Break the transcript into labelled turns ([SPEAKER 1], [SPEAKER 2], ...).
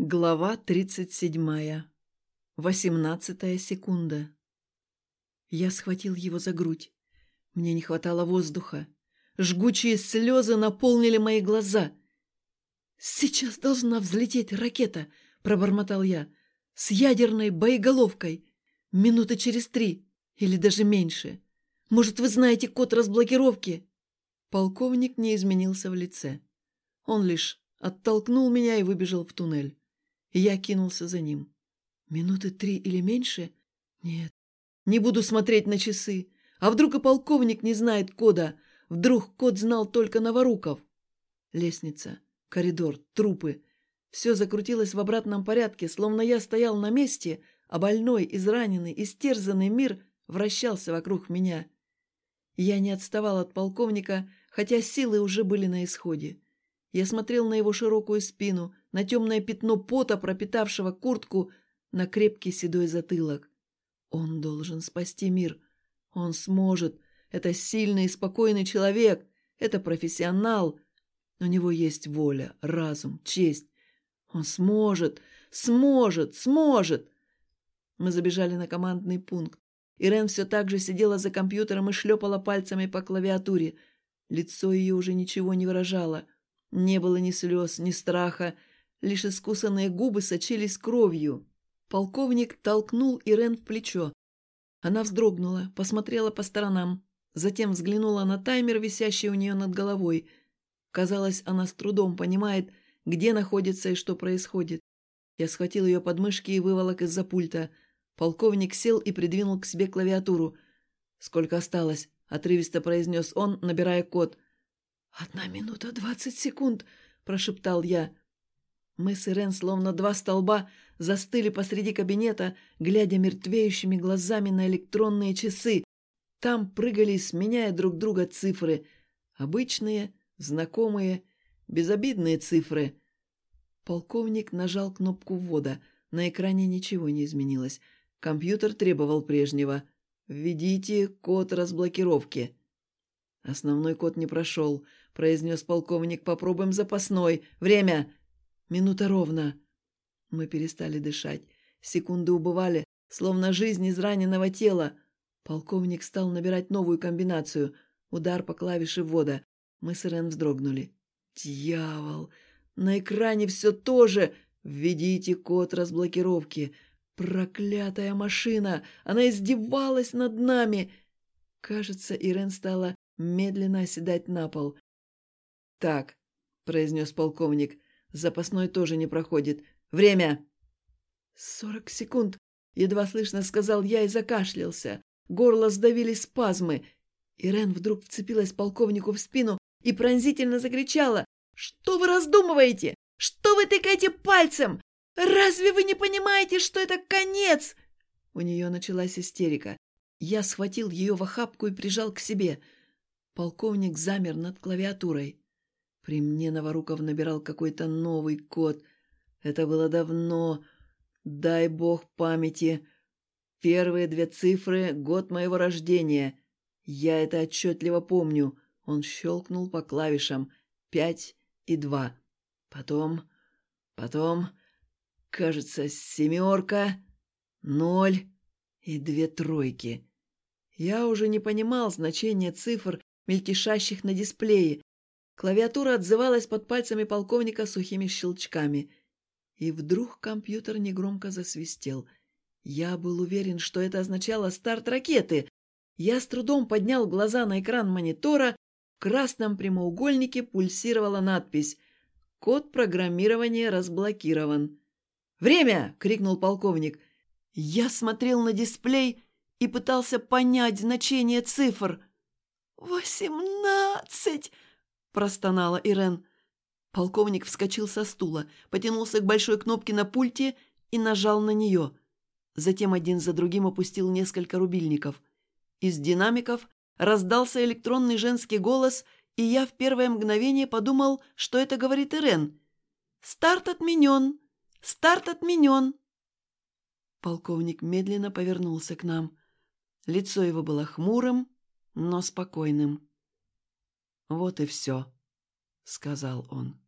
[SPEAKER 1] Глава тридцать седьмая. Восемнадцатая секунда. Я схватил его за грудь. Мне не хватало воздуха. Жгучие слезы наполнили мои глаза. «Сейчас должна взлететь ракета», — пробормотал я, — «с ядерной боеголовкой. Минуты через три или даже меньше. Может, вы знаете код разблокировки?» Полковник не изменился в лице. Он лишь оттолкнул меня и выбежал в туннель. Я кинулся за ним. Минуты три или меньше? Нет. Не буду смотреть на часы. А вдруг и полковник не знает кода? Вдруг код знал только Новоруков? Лестница, коридор, трупы. Все закрутилось в обратном порядке, словно я стоял на месте, а больной, израненный, истерзанный мир вращался вокруг меня. Я не отставал от полковника, хотя силы уже были на исходе. Я смотрел на его широкую спину, на темное пятно пота, пропитавшего куртку, на крепкий седой затылок. Он должен спасти мир. Он сможет. Это сильный и спокойный человек. Это профессионал. У него есть воля, разум, честь. Он сможет, сможет, сможет. Мы забежали на командный пункт. Ирен все так же сидела за компьютером и шлепала пальцами по клавиатуре. Лицо ее уже ничего не выражало. Не было ни слез, ни страха, лишь искусанные губы сочились кровью. Полковник толкнул Ирен в плечо. Она вздрогнула, посмотрела по сторонам, затем взглянула на таймер, висящий у нее над головой. Казалось, она с трудом понимает, где находится и что происходит. Я схватил ее подмышки и выволок из-за пульта. Полковник сел и придвинул к себе клавиатуру. «Сколько осталось?» — отрывисто произнес он, набирая код. «Одна минута двадцать секунд», — прошептал я. Мы с Ирен, словно два столба, застыли посреди кабинета, глядя мертвеющими глазами на электронные часы. Там прыгали, сменяя друг друга цифры. Обычные, знакомые, безобидные цифры. Полковник нажал кнопку ввода. На экране ничего не изменилось. Компьютер требовал прежнего. «Введите код разблокировки». «Основной код не прошел», — произнес полковник. «Попробуем запасной. Время!» Минута ровно. Мы перестали дышать. Секунды убывали, словно жизнь из раненого тела. Полковник стал набирать новую комбинацию. Удар по клавише ввода. Мы с Ирен вздрогнули. «Дьявол! На экране все то же! Введите код разблокировки! Проклятая машина! Она издевалась над нами!» Кажется, Ирен стала медленно оседать на пол. «Так», — произнес полковник, Запасной тоже не проходит. Время!» «Сорок секунд!» — едва слышно сказал я и закашлялся. Горло сдавили спазмы. Ирен вдруг вцепилась полковнику в спину и пронзительно закричала. «Что вы раздумываете? Что вы тыкаете пальцем? Разве вы не понимаете, что это конец?» У нее началась истерика. Я схватил ее в охапку и прижал к себе. Полковник замер над клавиатурой. При мне Новоруков набирал какой-то новый код. Это было давно. Дай бог памяти. Первые две цифры — год моего рождения. Я это отчетливо помню. Он щелкнул по клавишам. Пять и два. Потом... Потом... Кажется, семерка, ноль и две тройки. Я уже не понимал значения цифр, мельтешащих на дисплее. Клавиатура отзывалась под пальцами полковника сухими щелчками. И вдруг компьютер негромко засвистел. Я был уверен, что это означало старт ракеты. Я с трудом поднял глаза на экран монитора. В красном прямоугольнике пульсировала надпись «Код программирования разблокирован». «Время!» — крикнул полковник. Я смотрел на дисплей и пытался понять значение цифр. «Восемнадцать!» – простонала Ирен. Полковник вскочил со стула, потянулся к большой кнопке на пульте и нажал на нее. Затем один за другим опустил несколько рубильников. Из динамиков раздался электронный женский голос, и я в первое мгновение подумал, что это говорит Ирен. «Старт отменен! Старт отменен!» Полковник медленно повернулся к нам. Лицо его было хмурым, но спокойным. «Вот и все», — сказал он.